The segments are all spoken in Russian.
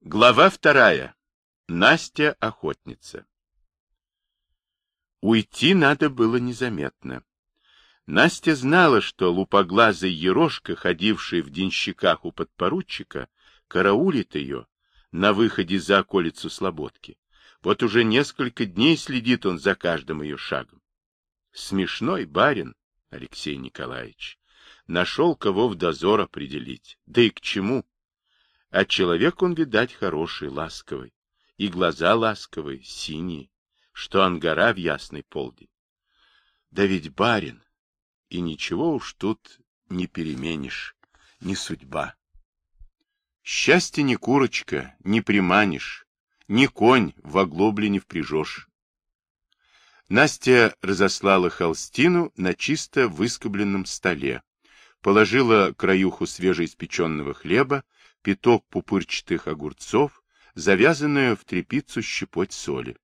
Глава вторая. Настя охотница. Уйти надо было незаметно. Настя знала, что лупоглазый ерошка, ходивший в денщиках у подпоручика, караулит ее на выходе за околицу Слободки. Вот уже несколько дней следит он за каждым ее шагом. Смешной барин, Алексей Николаевич, нашел кого в дозор определить. Да и к чему? А человек он, видать, хороший, ласковый. И глаза ласковые, синие, что ангара в ясный полдень. Да ведь барин, и ничего уж тут не переменишь, не судьба. Счастье не курочка, не приманишь, ни конь в оглобле не впряжешь. Настя разослала холстину на чисто выскобленном столе, положила краюху свежеиспеченного хлеба, пяток пупырчатых огурцов, завязанную в трепицу щепоть соли.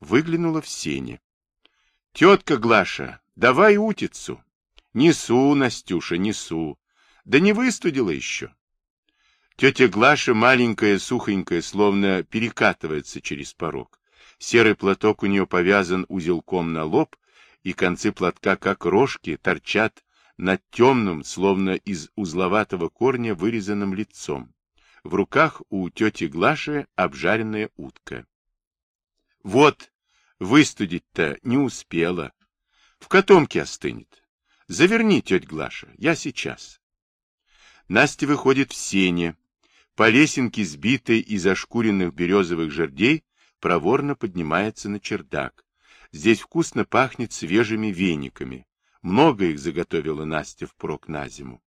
Выглянула в сене. — Тетка Глаша, давай утицу. — Несу, Настюша, несу. Да не выстудила еще. Тетя Глаша, маленькая, сухонькая, словно перекатывается через порог. Серый платок у нее повязан узелком на лоб, и концы платка, как рожки, торчат над темным, словно из узловатого корня, вырезанным лицом. В руках у тети Глаши обжаренная утка. Вот, выстудить-то не успела. В котомке остынет. Заверни, тетя Глаша, я сейчас. Настя выходит в сене. По лесенке, сбитой из ошкуренных березовых жердей, проворно поднимается на чердак. Здесь вкусно пахнет свежими вениками. Много их заготовила Настя впрок на зиму.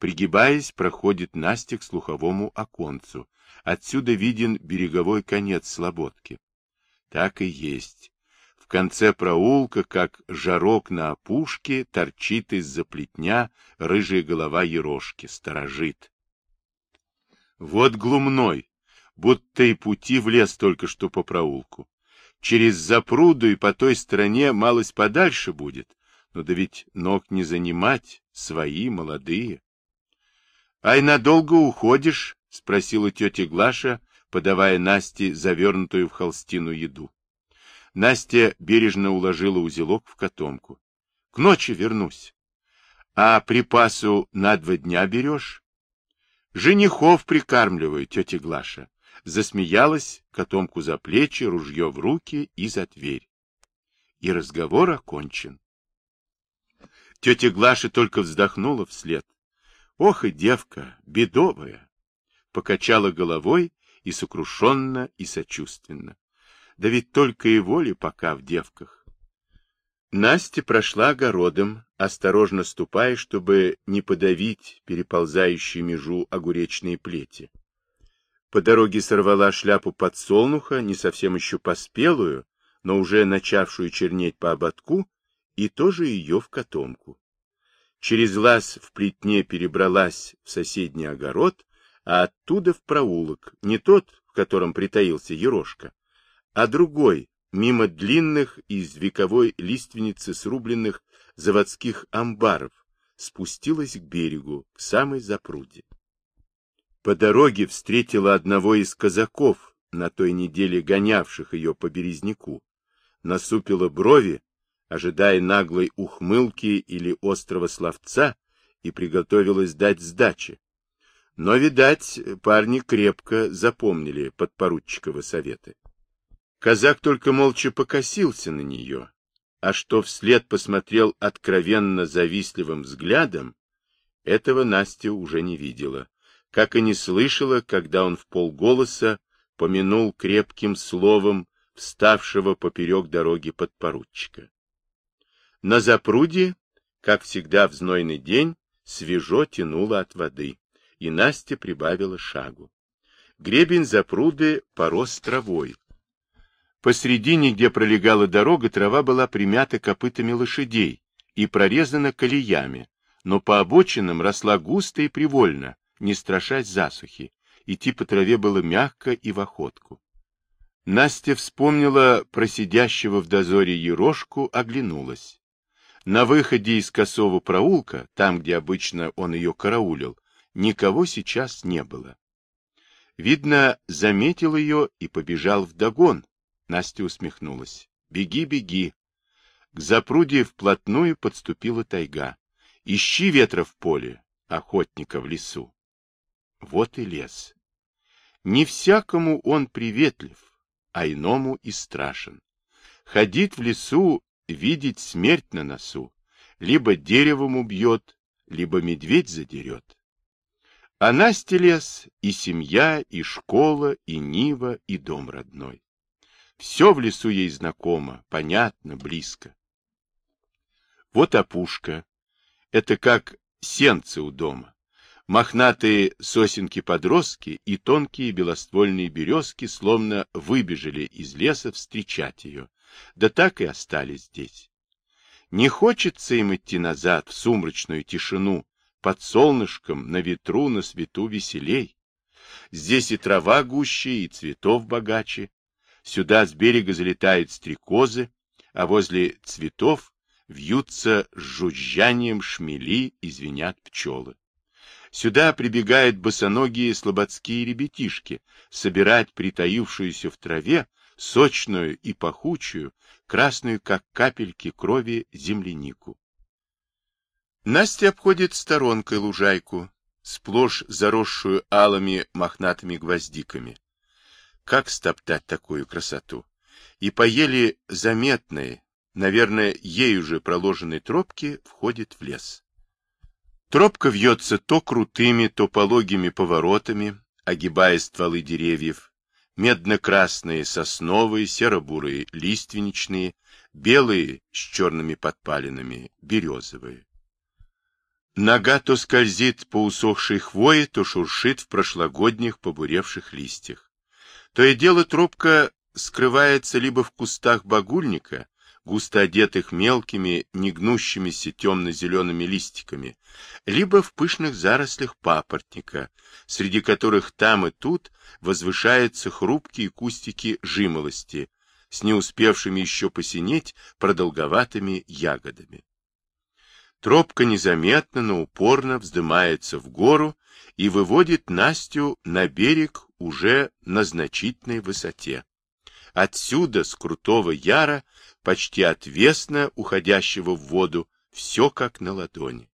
Пригибаясь, проходит Настя к слуховому оконцу. Отсюда виден береговой конец слободки. Так и есть. В конце проулка, как жарок на опушке, торчит из-за плетня рыжая голова ерошки, сторожит. Вот глумной, будто и пути в лес только что по проулку. Через запруду и по той стороне малость подальше будет, но да ведь ног не занимать, свои, молодые. — Ай, надолго уходишь? — спросила тетя Глаша, подавая Насте завернутую в холстину еду. Настя бережно уложила узелок в котомку. — К ночи вернусь. — А припасу на два дня берешь? — Женихов прикармливаю, тетя Глаша. Засмеялась, котомку за плечи, ружье в руки и за дверь. И разговор окончен. Тетя Глаша только вздохнула вслед. Ох и девка, бедовая! Покачала головой и сокрушенно, и сочувственно. Да ведь только и воли пока в девках. Настя прошла огородом, осторожно ступая, чтобы не подавить переползающие межу огуречные плети. По дороге сорвала шляпу подсолнуха, не совсем еще поспелую, но уже начавшую чернеть по ободку, и тоже ее в котомку. Через лаз в плетне перебралась в соседний огород, а оттуда в проулок, не тот, в котором притаился ерошка, а другой, мимо длинных из вековой лиственницы срубленных заводских амбаров, спустилась к берегу, к самой запруде. По дороге встретила одного из казаков, на той неделе гонявших ее по березняку, насупила брови ожидая наглой ухмылки или острого словца, и приготовилась дать сдачи. Но, видать, парни крепко запомнили подпоручиковы советы. Казак только молча покосился на нее, а что вслед посмотрел откровенно завистливым взглядом, этого Настя уже не видела, как и не слышала, когда он в полголоса помянул крепким словом вставшего поперек дороги подпоручика. На запруде, как всегда в знойный день, свежо тянуло от воды, и Настя прибавила шагу. Гребень запруды порос травой. Посредине, где пролегала дорога, трава была примята копытами лошадей и прорезана колеями, но по обочинам росла густо и привольно, не страшась засухи. Идти по траве было мягко и в охотку. Настя вспомнила про сидящего в дозоре ерошку, оглянулась. На выходе из косого проулка, там, где обычно он ее караулил, никого сейчас не было. Видно, заметил ее и побежал вдогон. Настя усмехнулась. Беги, беги. К запруде вплотную подступила тайга. Ищи ветра в поле, охотника в лесу. Вот и лес. Не всякому он приветлив, а иному и страшен. Ходить в лесу, видеть смерть на носу, либо деревом убьет, либо медведь задерет. А Насте лес и семья, и школа, и Нива, и дом родной. Все в лесу ей знакомо, понятно, близко. Вот опушка. Это как сенцы у дома. Мохнатые сосенки-подростки и тонкие белоствольные березки словно выбежали из леса встречать ее, да так и остались здесь. Не хочется им идти назад в сумрачную тишину, под солнышком, на ветру, на свету веселей. Здесь и трава гуще, и цветов богаче. Сюда с берега залетают стрекозы, а возле цветов вьются с жужжанием шмели и звенят пчелы. Сюда прибегают босоногие слободские ребятишки собирать притаившуюся в траве сочную и пахучую, красную, как капельки крови, землянику. Настя обходит сторонкой лужайку, сплошь заросшую алыми мохнатыми гвоздиками. Как стоптать такую красоту? И по еле заметной, наверное, ей уже проложенной тропке входит в лес. Тропка вьется то крутыми, то пологими поворотами, огибая стволы деревьев, медно-красные сосновые, серо-бурые лиственничные, белые с черными подпалинами, березовые. Нога то скользит по усохшей хвое, то шуршит в прошлогодних побуревших листьях. То и дело тропка скрывается либо в кустах багульника, густо одетых мелкими, негнущимися темно-зелеными листиками, либо в пышных зарослях папоротника, среди которых там и тут возвышаются хрупкие кустики жимолости с не успевшими еще посинеть продолговатыми ягодами. Тропка незаметно, но упорно вздымается в гору и выводит Настю на берег уже на значительной высоте. Отсюда, с крутого яра, почти отвесно уходящего в воду, все как на ладони.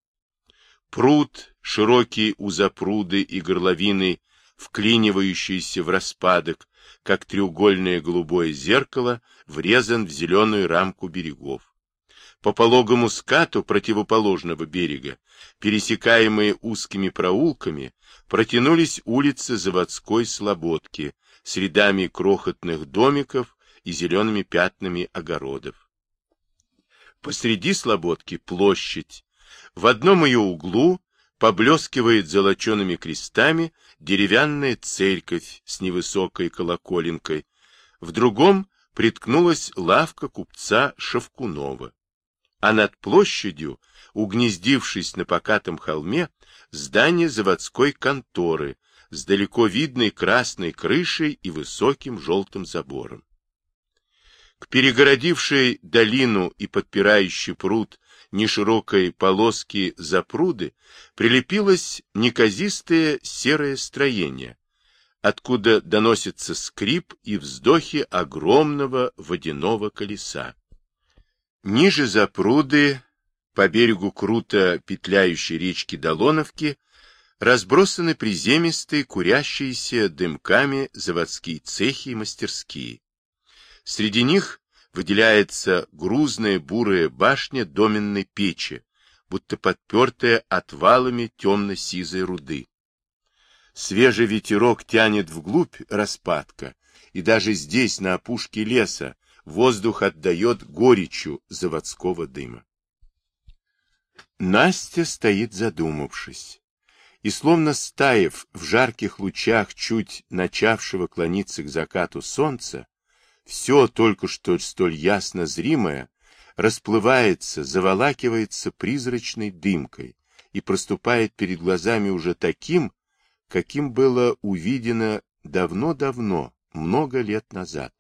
Пруд, широкие узапруды и горловины, вклинивающиеся в распадок, как треугольное голубое зеркало, врезан в зеленую рамку берегов. По пологому скату противоположного берега, пересекаемые узкими проулками, протянулись улицы заводской слободки с рядами крохотных домиков и зелеными пятнами огородов. Посреди слободки площадь. В одном ее углу поблескивает золочеными крестами деревянная церковь с невысокой колоколенкой, в другом приткнулась лавка купца Шевкунова а над площадью, угнездившись на покатом холме, здание заводской конторы с далеко видной красной крышей и высоким желтым забором. К перегородившей долину и подпирающей пруд неширокой полоски запруды прилепилось неказистое серое строение, откуда доносится скрип и вздохи огромного водяного колеса. Ниже запруды, по берегу круто петляющей речки Долоновки, разбросаны приземистые, курящиеся дымками заводские цехи и мастерские. Среди них выделяется грузная бурая башня доменной печи, будто подпертая отвалами темно-сизой руды. Свежий ветерок тянет вглубь распадка, и даже здесь, на опушке леса, воздух отдает горечью заводского дыма. Настя стоит задумавшись, и словно стаив в жарких лучах чуть начавшего клониться к закату солнца, все только что столь ясно зримое расплывается, заволакивается призрачной дымкой и проступает перед глазами уже таким, каким было увидено давно-давно, много лет назад.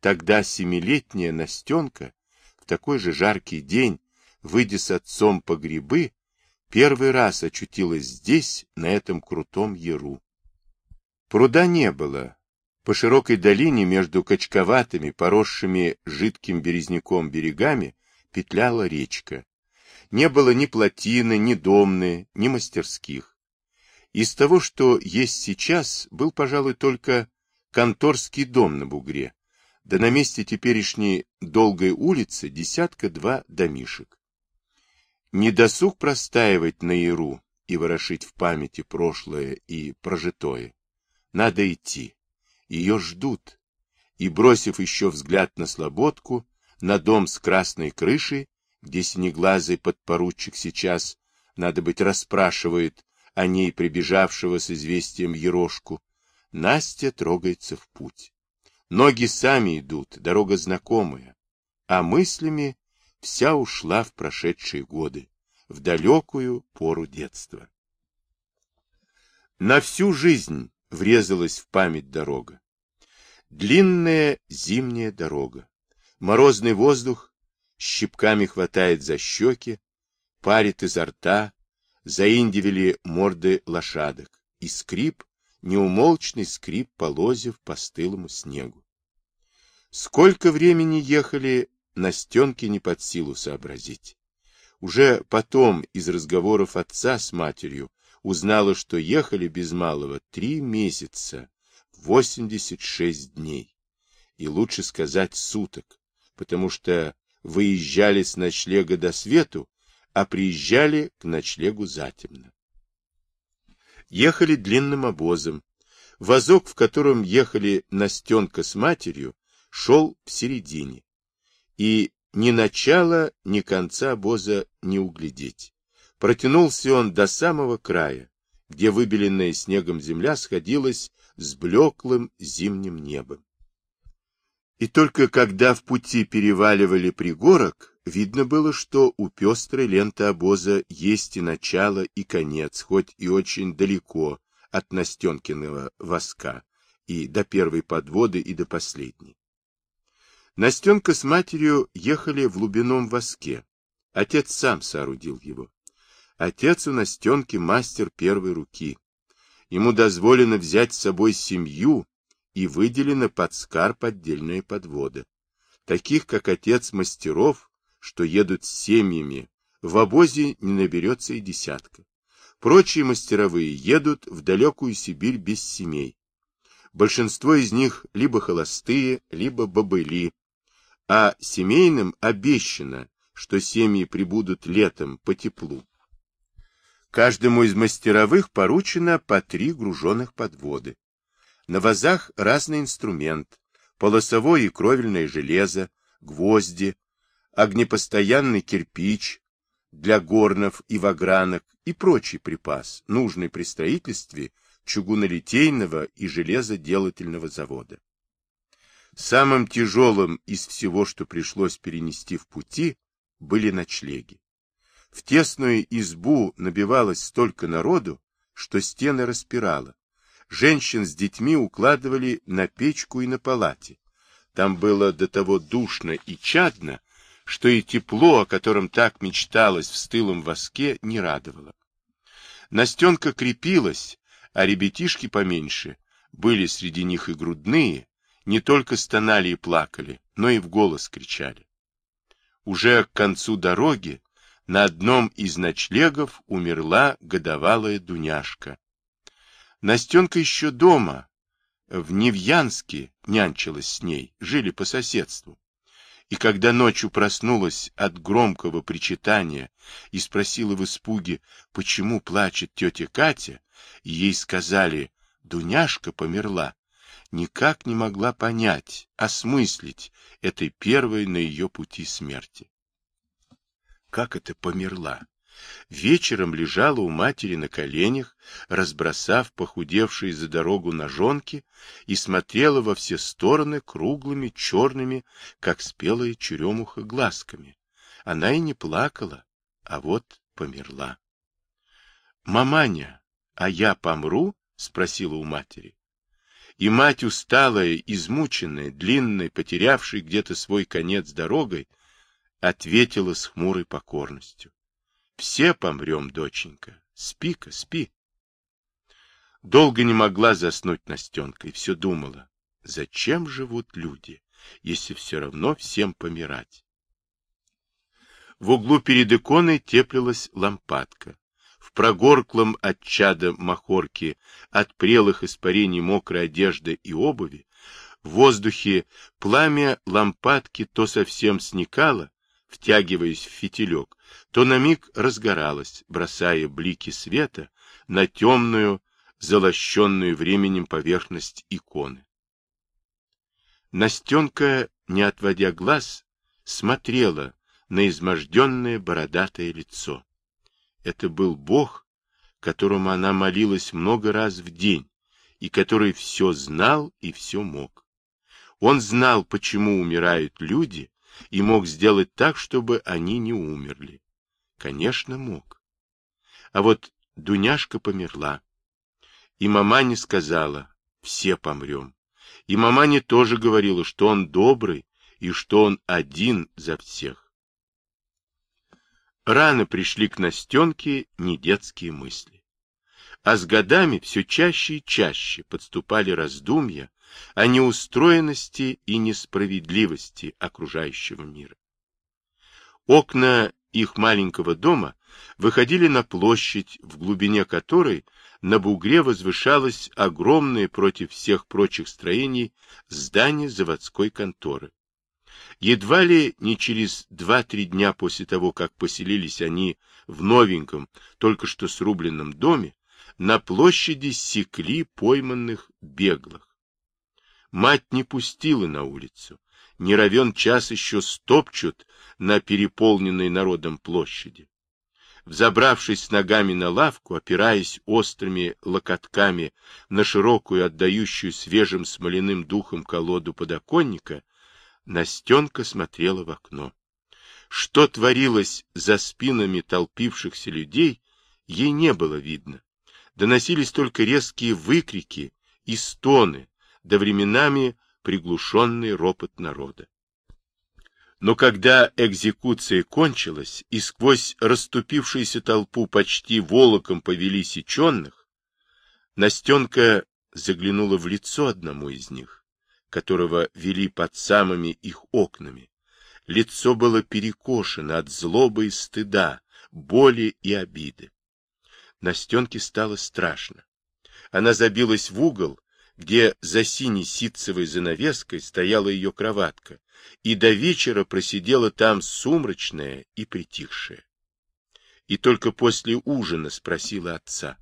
Тогда семилетняя Настенка в такой же жаркий день, выйдя с отцом по грибы, первый раз очутилась здесь, на этом крутом яру. Пруда не было. По широкой долине между качковатыми, поросшими жидким березняком берегами петляла речка. Не было ни плотины, ни домны, ни мастерских. Из того, что есть сейчас, был, пожалуй, только конторский дом на бугре, да на месте теперешней долгой улицы десятка-два домишек. Не досуг простаивать на Яру и ворошить в памяти прошлое и прожитое. Надо идти. Ее ждут. И, бросив еще взгляд на слободку, на дом с красной крышей, где синеглазый подпоручик сейчас, надо быть, расспрашивает о ней прибежавшего с известием Ерошку, Настя трогается в путь. Ноги сами идут, дорога знакомая, а мыслями вся ушла в прошедшие годы, в далекую пору детства. На всю жизнь врезалась в память дорога. Длинная зимняя дорога. Морозный воздух щипками хватает за щеки, парит изо рта, заиндивели морды лошадок, и скрип, неумолчный скрип полозьев по стылому снегу. Сколько времени ехали, Настенке не под силу сообразить. Уже потом из разговоров отца с матерью узнала, что ехали без малого три месяца, 86 дней. И лучше сказать суток, потому что выезжали с ночлега до свету, а приезжали к ночлегу затемно. Ехали длинным обозом. Возок, в котором ехали Настенка с матерью, шел в середине. И ни начала, ни конца обоза не углядеть. Протянулся он до самого края, где выбеленная снегом земля сходилась с блеклым зимним небом. И только когда в пути переваливали пригорок, видно было, что у пестрой ленты обоза есть и начало, и конец, хоть и очень далеко от Настенкиного воска, и до первой подводы, и до последней. Настенка с матерью ехали в лубином воске. Отец сам соорудил его. Отец у Настенки мастер первой руки. Ему дозволено взять с собой семью и выделена под скарб отдельная подвода. Таких, как отец мастеров, что едут с семьями, в обозе не наберется и десятка. Прочие мастеровые едут в далекую Сибирь без семей. Большинство из них либо холостые, либо бобыли, а семейным обещано, что семьи прибудут летом по теплу. Каждому из мастеровых поручено по три груженных подводы. На вазах разный инструмент, полосовое и кровельное железо, гвозди, огнепостоянный кирпич для горнов и вагранок и прочий припас, нужный при строительстве чугунолитейного и железоделательного завода. Самым тяжелым из всего, что пришлось перенести в пути, были ночлеги. В тесную избу набивалось столько народу, что стены распирало. Женщин с детьми укладывали на печку и на палате. Там было до того душно и чадно, что и тепло, о котором так мечталось в стылом воске, не радовало. Настенка крепилась, а ребятишки поменьше, были среди них и грудные, не только стонали и плакали, но и в голос кричали. Уже к концу дороги на одном из ночлегов умерла годовалая Дуняшка. Настенка еще дома, в Невьянске, нянчилась с ней, жили по соседству. И когда ночью проснулась от громкого причитания и спросила в испуге, почему плачет тетя Катя, ей сказали, Дуняшка померла, никак не могла понять, осмыслить этой первой на ее пути смерти. Как это померла? Вечером лежала у матери на коленях, разбросав похудевшие за дорогу ножонки, и смотрела во все стороны круглыми, черными, как спелая черемуха, глазками. Она и не плакала, а вот померла. — Маманя, а я помру? — спросила у матери. И мать, усталая, измученная, длинной, потерявшей где-то свой конец дорогой, ответила с хмурой покорностью. Все помрем, доченька. Спи-ка, спи. Долго не могла заснуть Настенка и все думала, зачем живут люди, если все равно всем помирать. В углу перед иконой теплилась лампадка. В прогорклом от чада махорки, от прелых испарений мокрой одежды и обуви, в воздухе пламя лампадки то совсем сникало, втягиваясь в фитилек, то на миг разгоралось, бросая блики света на темную, залощенную временем поверхность иконы. Настенка, не отводя глаз, смотрела на изможденное бородатое лицо. Это был Бог, которому она молилась много раз в день, и который все знал и все мог. Он знал, почему умирают люди, и мог сделать так, чтобы они не умерли. Конечно, мог. А вот Дуняшка померла. И мама не сказала, все помрем. И мама не тоже говорила, что он добрый и что он один за всех. Рано пришли к Настенке недетские мысли. А с годами все чаще и чаще подступали раздумья о неустроенности и несправедливости окружающего мира. Окна их маленького дома выходили на площадь, в глубине которой на бугре возвышалось огромное против всех прочих строений здание заводской конторы. Едва ли не через два-три дня после того, как поселились они в новеньком, только что срубленном доме, на площади секли пойманных беглых. Мать не пустила на улицу. Не равен час еще стопчут на переполненной народом площади. Взобравшись ногами на лавку, опираясь острыми локотками на широкую, отдающую свежим смоляным духом колоду подоконника, Настенка смотрела в окно. Что творилось за спинами толпившихся людей, ей не было видно. Доносились только резкие выкрики и стоны, да временами приглушенный ропот народа. Но когда экзекуция кончилась, и сквозь расступившуюся толпу почти волоком повели сеченных, Настенка заглянула в лицо одному из них, которого вели под самыми их окнами. Лицо было перекошено от злобы и стыда, боли и обиды. Настенке стало страшно. Она забилась в угол где за синей ситцевой занавеской стояла ее кроватка, и до вечера просидела там сумрачная и притихшая. И только после ужина спросила отца.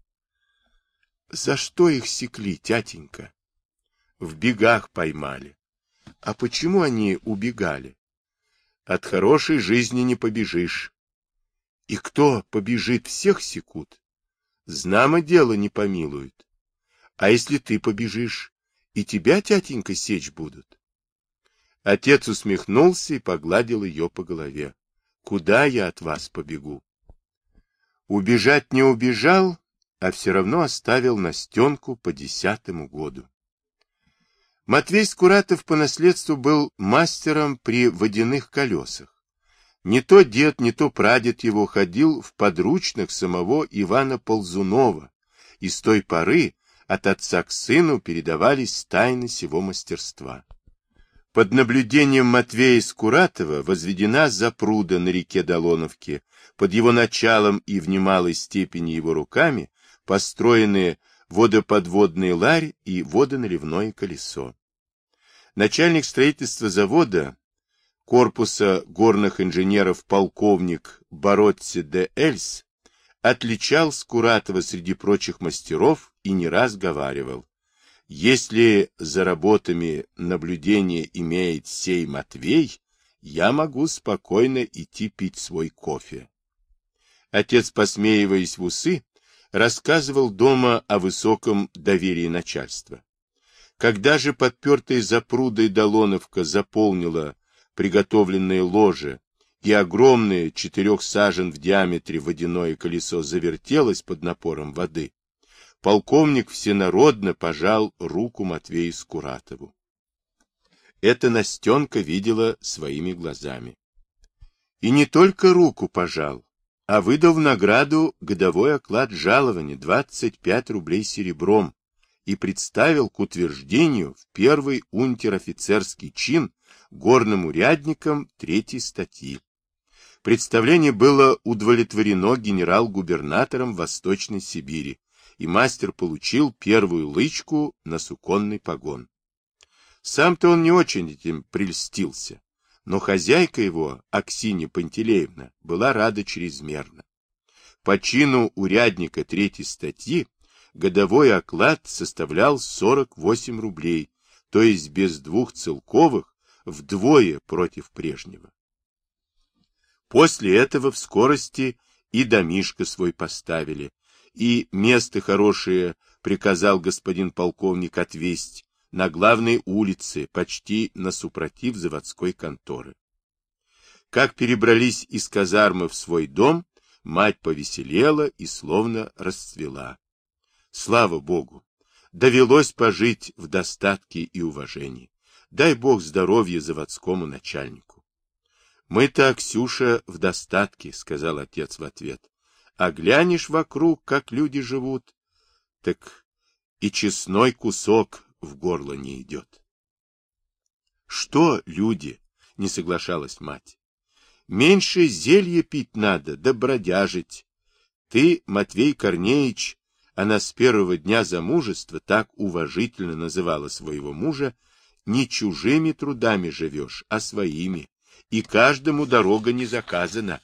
— За что их секли, тятенька? — В бегах поймали. — А почему они убегали? — От хорошей жизни не побежишь. — И кто побежит, всех секут? Знамо дело не помилуют. А если ты побежишь, и тебя, тятенька, сечь будут? Отец усмехнулся и погладил ее по голове. Куда я от вас побегу? Убежать не убежал, а все равно оставил Настенку по десятому году. Матвей Скуратов по наследству был мастером при водяных колесах. Не то дед, не то прадед его ходил в подручных самого Ивана Ползунова, и с той поры от отца к сыну передавались тайны сего мастерства. Под наблюдением Матвея Скуратова возведена запруда на реке Долоновке, под его началом и в немалой степени его руками построены водоподводный ларь и водоналивное колесо. Начальник строительства завода корпуса горных инженеров полковник Боротти де Эльс отличал Скуратова среди прочих мастеров и не раз говаривал, если за работами наблюдения имеет сей Матвей, я могу спокойно идти пить свой кофе. Отец, посмеиваясь в усы, рассказывал дома о высоком доверии начальства. Когда же подпертая запрудой Долоновка заполнила приготовленное ложе и огромное четырех сажен в диаметре водяное колесо завертелось под напором воды, полковник всенародно пожал руку Матвею Скуратову. Это Настенка видела своими глазами. И не только руку пожал, а выдал в награду годовой оклад жалования 25 рублей серебром и представил к утверждению в первый унтер-офицерский чин горным урядникам третьей статьи. Представление было удовлетворено генерал-губернатором Восточной Сибири, и мастер получил первую лычку на суконный погон. Сам-то он не очень этим прельстился, но хозяйка его, Аксинья Пантелеевна, была рада чрезмерно. По чину урядника третьей статьи годовой оклад составлял 48 рублей, то есть без двух целковых вдвое против прежнего. После этого в скорости и домишко свой поставили, и место хорошее приказал господин полковник отвесть на главной улице, почти на супротив заводской конторы. Как перебрались из казармы в свой дом, мать повеселела и словно расцвела. Слава Богу! Довелось пожить в достатке и уважении. Дай Бог здоровья заводскому начальнику. Мы-то, Ксюша, в достатке, — сказал отец в ответ. А глянешь вокруг, как люди живут, так и честной кусок в горло не идет. Что люди? — не соглашалась мать. Меньше зелья пить надо, да бродяжить. Ты, Матвей Корнеич, она с первого дня замужества так уважительно называла своего мужа, не чужими трудами живешь, а своими, и каждому дорога не заказана.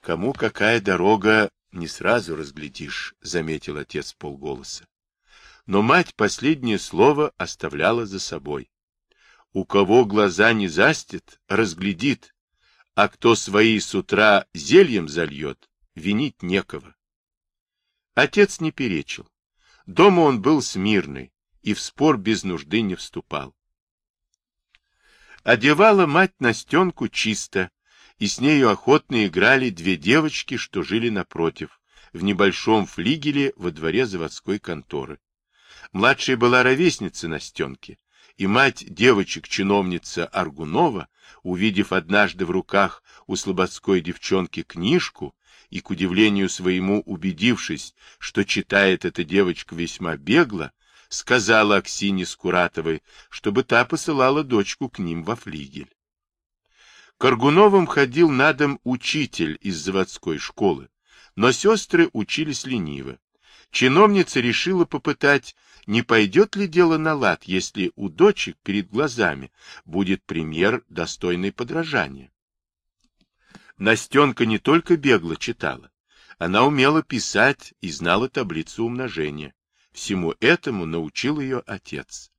Кому какая дорога, не сразу разглядишь, — заметил отец полголоса. Но мать последнее слово оставляла за собой. У кого глаза не застит, разглядит, а кто свои с утра зельем зальет, винить некого. Отец не перечил. Дома он был смирный и в спор без нужды не вступал. Одевала мать Настенку чисто, и с нею охотно играли две девочки, что жили напротив, в небольшом флигеле во дворе заводской конторы. Младшая была ровесница Настенки, и мать девочек-чиновница Аргунова, увидев однажды в руках у слободской девчонки книжку и, к удивлению своему, убедившись, что читает эта девочка весьма бегло, сказала Аксине Скуратовой, чтобы та посылала дочку к ним во флигель. К Аргуновым ходил на дом учитель из заводской школы, но сестры учились лениво. Чиновница решила попытать не пойдет ли дело на лад, если у дочек перед глазами будет пример, достойный подражания? Настенка не только бегло читала, она умела писать и знала таблицу умножения. Всему этому научил ее отец.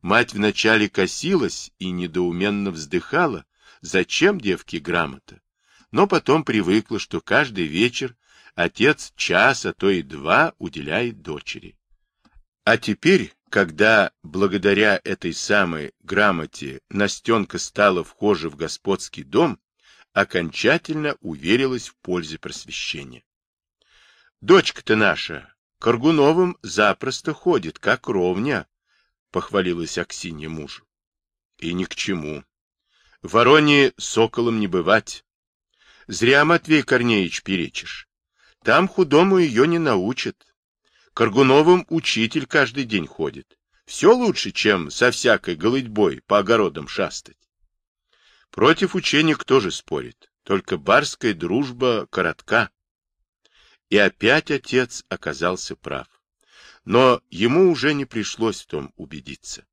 Мать вначале косилась и недоуменно вздыхала, зачем девке грамота, но потом привыкла, что каждый вечер отец час, а то и два уделяет дочери. А теперь, когда благодаря этой самой грамоте Настенка стала вхожа в господский дом, окончательно уверилась в пользе просвещения. Дочка-то наша Каргуновым запросто ходит, как ровня, — похвалилась Аксинья мужу. И ни к чему. Вороне соколом не бывать. Зря, Матвей Корнеевич, перечишь. Там худому ее не научат. Каргуновым учитель каждый день ходит. Все лучше, чем со всякой голытьбой по огородам шастать. Против учения кто же спорит? Только барская дружба коротка. И опять отец оказался прав. Но ему уже не пришлось в том убедиться.